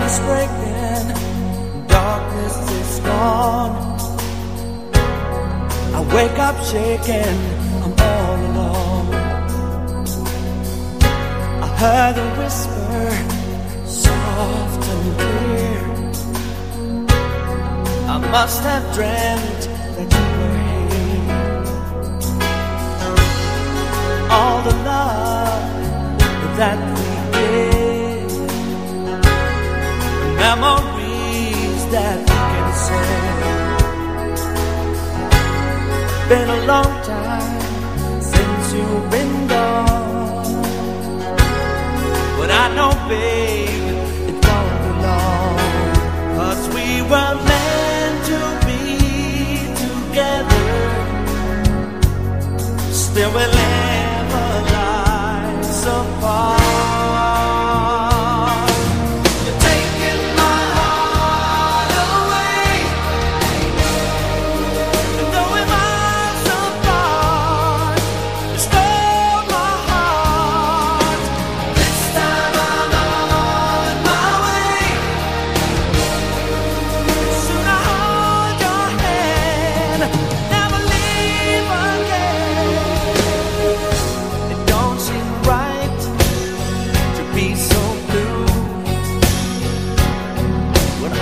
dawn is breaking, darkness is gone. I wake up shaking, I'm all alone. I heard a whisper, soft and clear. I must have dreamt that you were here. All the love that memories that we can share. Been a long time since you've been gone, but I know, babe, it won't be long. Cause we were meant to be together. Still we'll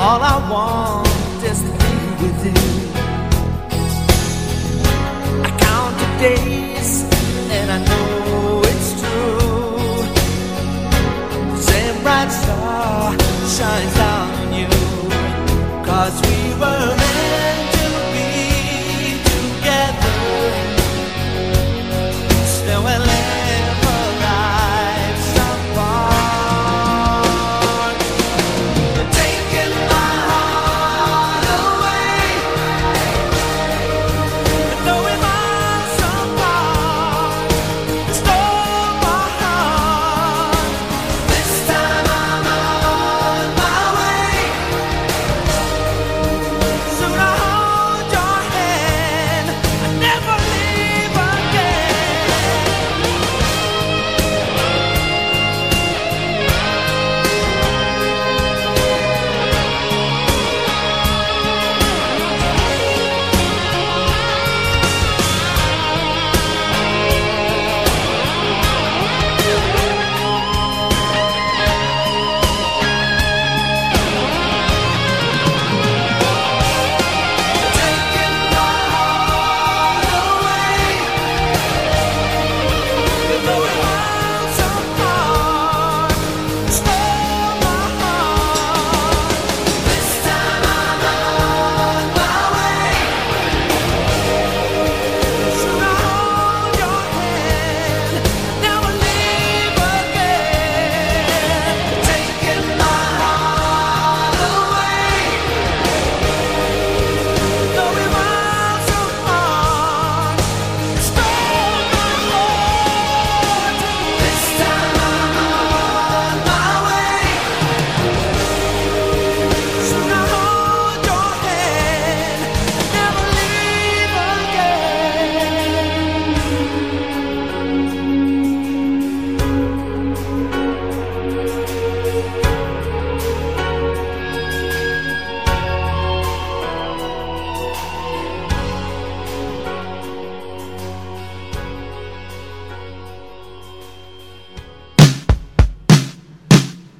All I want is to be with you. I count the days, and I know it's true. The same bright star shines down on you, cause we were.